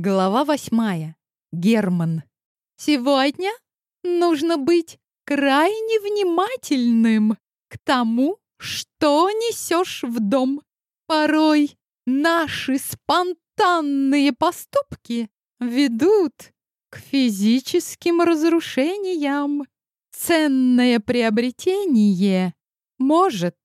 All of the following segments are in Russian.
Глава восьмая. Герман. Сегодня нужно быть крайне внимательным к тому, что несешь в дом. Порой наши спонтанные поступки ведут к физическим разрушениям. Ценное приобретение может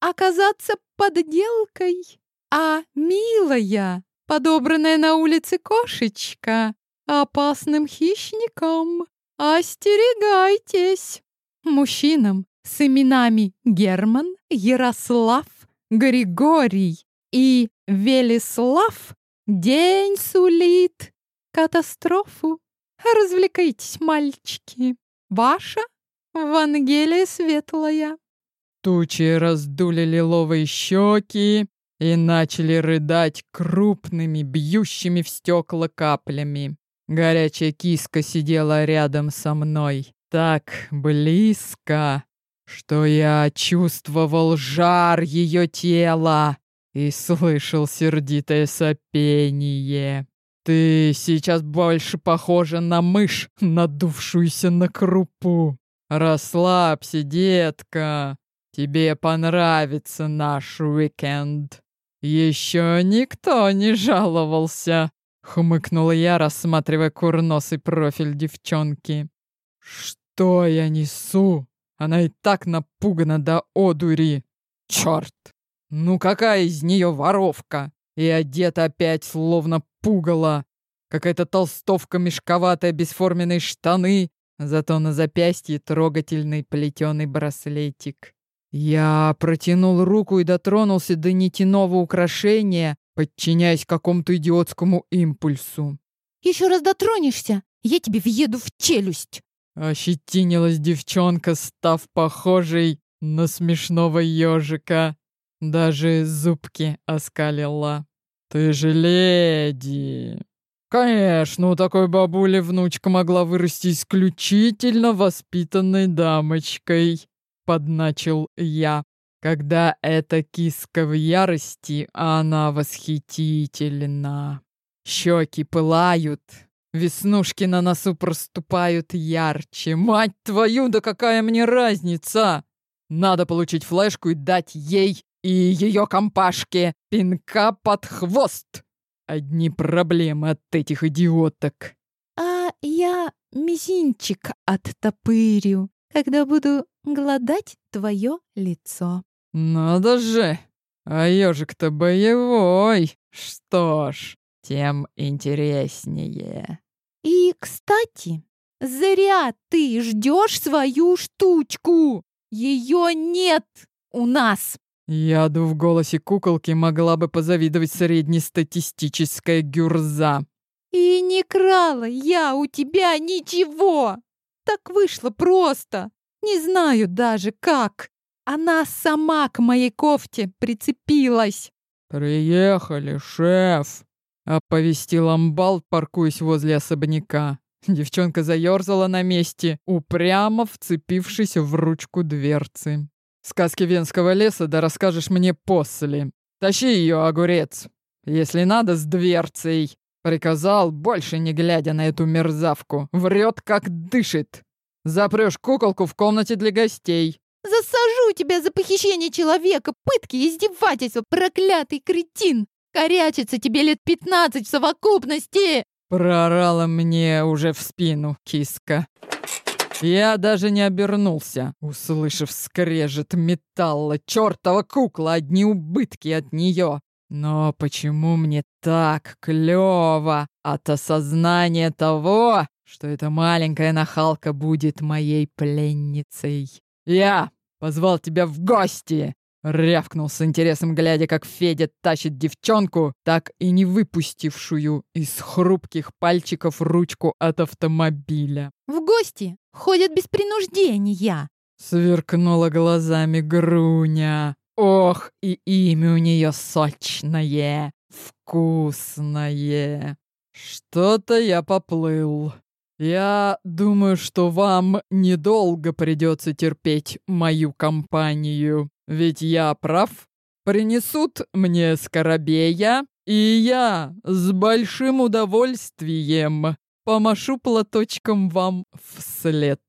оказаться подделкой, а милая подобранная на улице кошечка опасным хищником. Остерегайтесь! Мужчинам с именами Герман, Ярослав, Григорий и Велислав день сулит катастрофу. Развлекайтесь, мальчики. Ваша Вангелия Светлая. Тучи раздули лиловые щеки, и начали рыдать крупными, бьющими в стекла каплями. Горячая киска сидела рядом со мной, так близко, что я чувствовал жар ее тела и слышал сердитое сопение. «Ты сейчас больше похожа на мышь, надувшуюся на крупу. Расслабься, детка, тебе понравится наш уикенд». «Еще никто не жаловался», — хмыкнула я, рассматривая курносый профиль девчонки. «Что я несу? Она и так напугана до одури. Черт! Ну какая из нее воровка? И одета опять словно пугало. Какая-то толстовка мешковатая, бесформенные штаны, зато на запястье трогательный плетеный браслетик. Я протянул руку и дотронулся до нитяного украшения, подчиняясь какому-то идиотскому импульсу. «Еще раз дотронешься, я тебе въеду в челюсть!» Ощетинилась девчонка, став похожей на смешного ежика. Даже зубки оскалила. «Ты же леди!» Конечно, у такой бабули внучка могла вырасти исключительно воспитанной дамочкой подначил я. Когда эта киска в ярости, она восхитительна. Щеки пылают, веснушки на носу проступают ярче. Мать твою, да какая мне разница? Надо получить флешку и дать ей и ее компашке пинка под хвост. Одни проблемы от этих идиоток. А я мизинчик оттопырю, когда буду гладать твое лицо. Надо же! А ежик-то боевой. Что ж, тем интереснее. И, кстати, зря ты ждешь свою штучку. Ее нет у нас. Яду в голосе куколки могла бы позавидовать среднестатистическая гюрза. И не крала я у тебя ничего. Так вышло просто. Не знаю даже как. Она сама к моей кофте прицепилась. «Приехали, шеф!» — оповестил амбал, паркуясь возле особняка. Девчонка заерзала на месте, упрямо вцепившись в ручку дверцы. «Сказки Венского леса да расскажешь мне после. Тащи ее, огурец. Если надо, с дверцей». Приказал, больше не глядя на эту мерзавку. Врет, как дышит. Запрешь куколку в комнате для гостей. Засажу тебя за похищение человека, пытки и издевательства, проклятый кретин! Корячится тебе лет пятнадцать в совокупности!» Проорала мне уже в спину киска. Я даже не обернулся, услышав скрежет металла. Чёртова кукла, одни убытки от нее. Но почему мне так клёво от осознания того, что эта маленькая нахалка будет моей пленницей. Я позвал тебя в гости!» Рявкнул с интересом, глядя, как Федя тащит девчонку, так и не выпустившую из хрупких пальчиков ручку от автомобиля. «В гости ходят без принуждения!» Сверкнула глазами Груня. Ох, и имя у нее сочное, вкусное. Что-то я поплыл. «Я думаю, что вам недолго придется терпеть мою компанию, ведь я прав. Принесут мне скоробея, И я с большим удовольствием помашу платочком вам вслед.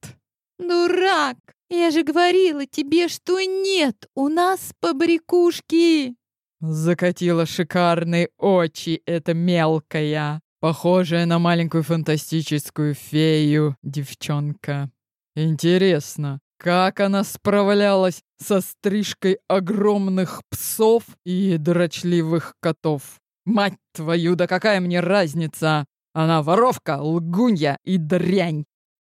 Дурак! Я же говорила тебе, что нет у нас побрякушки. Закатила шикарные очи эта мелкая, похожая на маленькую фантастическую фею девчонка. Интересно, как она справлялась со стрижкой огромных псов и дрочливых котов? Мать твою, да какая мне разница? Она воровка, лгунья и дрянь.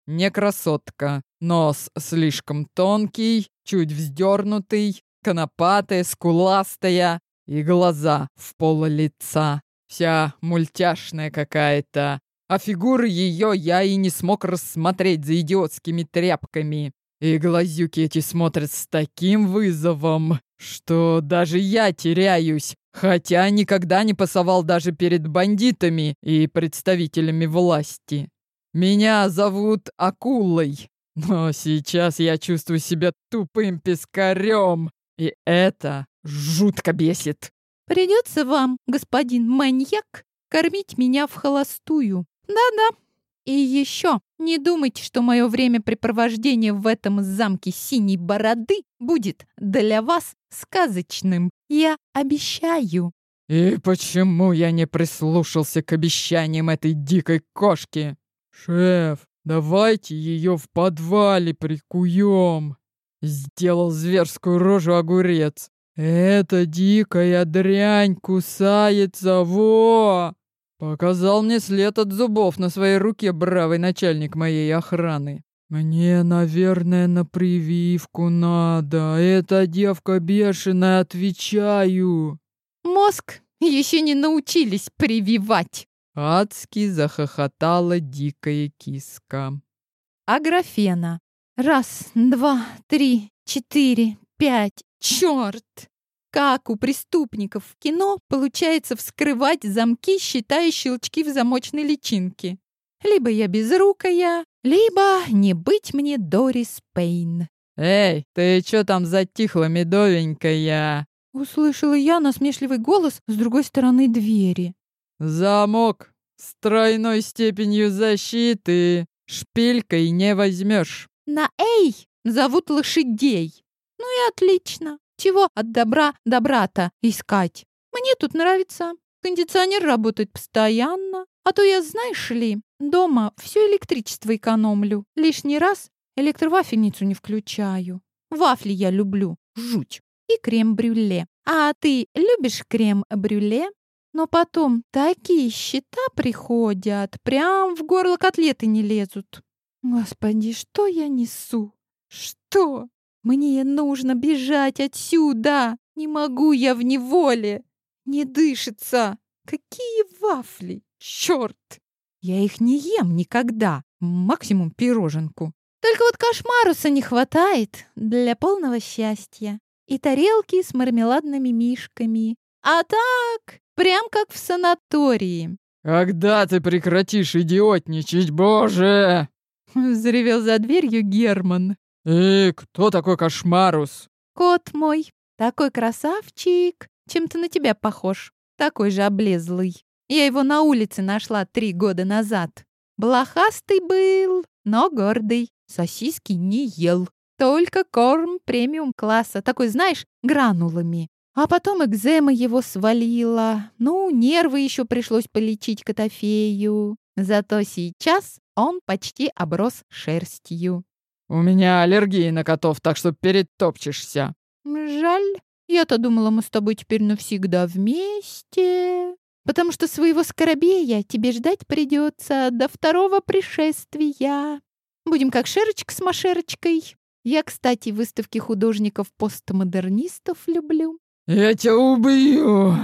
Не красотка. Нос слишком тонкий, чуть вздернутый, конопатая, скуластая и глаза в пол лица. Вся мультяшная какая-то. А фигуры ее я и не смог рассмотреть за идиотскими тряпками. И глазюки эти смотрят с таким вызовом, что даже я теряюсь, хотя никогда не пасовал даже перед бандитами и представителями власти. Меня зовут Акулой, но сейчас я чувствую себя тупым пескарем, и это жутко бесит. Придется вам, господин маньяк, кормить меня в холостую. Да-да, и еще не думайте, что мое времяпрепровождение в этом замке синей бороды будет для вас сказочным. Я обещаю. И почему я не прислушался к обещаниям этой дикой кошки? Шеф, давайте ее в подвале прикуем. Сделал зверскую рожу огурец. Эта дикая дрянь кусается, во! Показал мне след от зубов на своей руке бравый начальник моей охраны. Мне, наверное, на прививку надо. Эта девка бешеная, отвечаю. Мозг еще не научились прививать. Адски захохотала дикая киска. Аграфена. Раз, два, три, четыре, пять. Черт! Как у преступников в кино получается вскрывать замки, считая щелчки в замочной личинке? Либо я безрукая, либо не быть мне Дорис Пейн. «Эй, ты чё там затихла, медовенькая?» Услышала я насмешливый голос с другой стороны двери. «Замок с тройной степенью защиты. Шпилькой не возьмешь. На «эй» зовут лошадей. Ну и отлично. Чего от добра добра-то искать? Мне тут нравится. Кондиционер работает постоянно. А то я, знаешь ли, дома все электричество экономлю. Лишний раз электровафельницу не включаю. Вафли я люблю. Жуть. И крем-брюле. А ты любишь крем-брюле? Но потом такие счета приходят, прям в горло котлеты не лезут. Господи, что я несу? Что? Мне нужно бежать отсюда. Не могу я в неволе. Не дышится. Какие вафли? Черт! Я их не ем никогда. Максимум пироженку. Только вот кошмаруса не хватает для полного счастья. И тарелки с мармеладными мишками. А так, прям как в санатории. «Когда ты прекратишь идиотничать, боже!» Заревел за дверью Герман. «И кто такой Кошмарус?» «Кот мой, такой красавчик, чем-то на тебя похож, такой же облезлый. Я его на улице нашла три года назад. Блохастый был, но гордый, сосиски не ел. Только корм премиум-класса, такой, знаешь, гранулами. А потом экзема его свалила. Ну, нервы еще пришлось полечить Котофею. Зато сейчас он почти оброс шерстью. «У меня аллергия на котов, так что перетопчешься». «Жаль. Я-то думала, мы с тобой теперь навсегда вместе. Потому что своего скоробея тебе ждать придется до второго пришествия. Будем как Шерочка с Машерочкой. Я, кстати, выставки художников-постмодернистов люблю». «Я тебя убью!»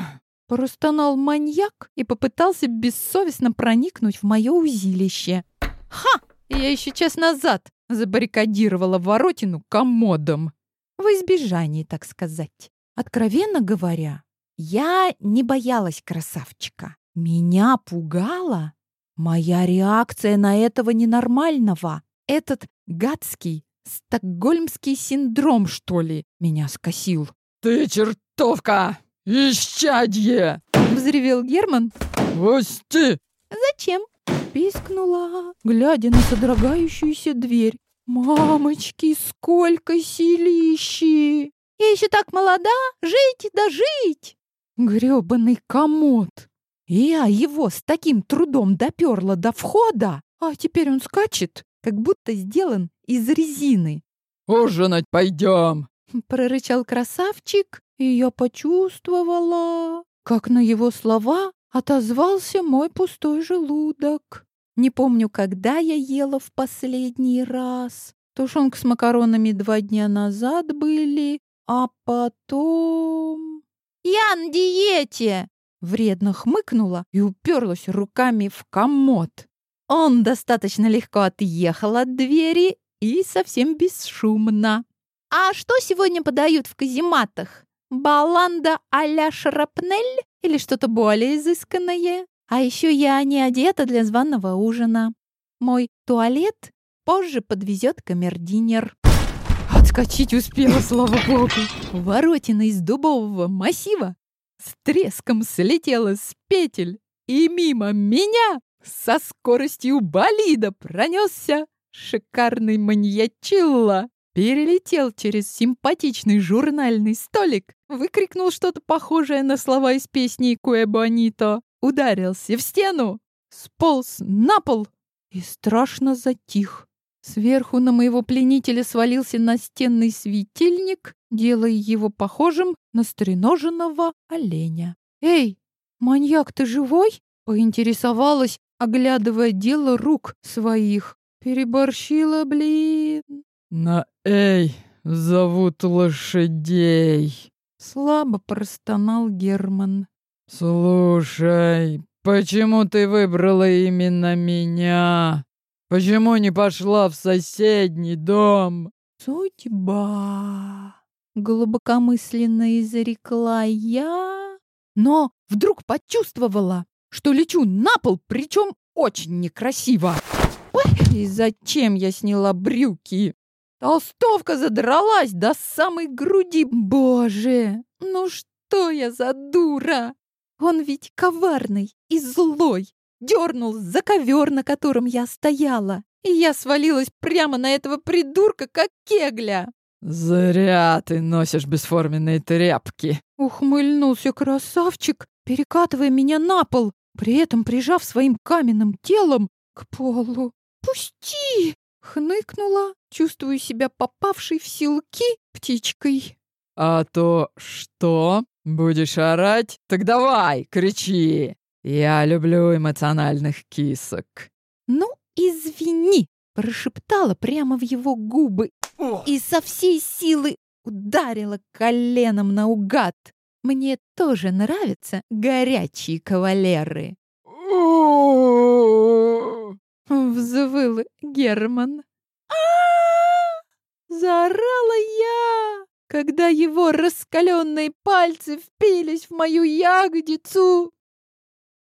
Простонал маньяк и попытался бессовестно проникнуть в мое узилище. «Ха! Я еще час назад забаррикадировала воротину комодом. В избежании, так сказать. Откровенно говоря, я не боялась красавчика. Меня пугала моя реакция на этого ненормального. Этот гадский стокгольмский синдром, что ли, меня скосил. «Ты чертовка! Исчадье! Взревел Герман. Пусти! Зачем? Пискнула, глядя на содрогающуюся дверь. Мамочки, сколько силищи! Я еще так молода, жить да жить! Грёбаный комод! Я его с таким трудом доперла до входа, а теперь он скачет, как будто сделан из резины. «Ужинать пойдем!» — прорычал красавчик, и я почувствовала, как на его слова отозвался мой пустой желудок. Не помню, когда я ела в последний раз. Тушенка с макаронами два дня назад были, а потом... «Я на диете!» Вредно хмыкнула и уперлась руками в комод. Он достаточно легко отъехал от двери и совсем бесшумно. «А что сегодня подают в казематах? Баланда а-ля шрапнель или что-то более изысканное? А еще я не одета для званого ужина. Мой туалет позже подвезет камердинер. Отскочить успела, слава богу. Воротина из дубового массива с треском слетела с петель, и мимо меня со скоростью болида пронесся шикарный маньячилла. Перелетел через симпатичный журнальный столик, выкрикнул что-то похожее на слова из песни «Куэ Бонито», ударился в стену, сполз на пол и страшно затих. Сверху на моего пленителя свалился настенный светильник, делая его похожим на стреноженного оленя. «Эй, маньяк, ты живой?» — поинтересовалась, оглядывая дело рук своих. Переборщила, блин. «На «эй» зовут лошадей!» Слабо простонал Герман. «Слушай, почему ты выбрала именно меня?» Почему не пошла в соседний дом? Судьба. Глубокомысленно изрекла я, но вдруг почувствовала, что лечу на пол, причем очень некрасиво. Ой, и зачем я сняла брюки? Толстовка задралась до самой груди. Боже, ну что я за дура? Он ведь коварный и злой дернул за ковер, на котором я стояла, и я свалилась прямо на этого придурка, как кегля. «Зря ты носишь бесформенные тряпки!» Ухмыльнулся красавчик, перекатывая меня на пол, при этом прижав своим каменным телом к полу. «Пусти!» — хныкнула, чувствуя себя попавшей в силки птичкой. «А то что? Будешь орать? Так давай, кричи!» «Я люблю эмоциональных кисок». «Ну, извини!» — прошептала прямо в его губы и со всей силы ударила коленом наугад. Мне тоже нравятся горячие кавалеры. Взвыл Герман. а Заорала я, когда его раскаленные пальцы впились в мою ягодицу.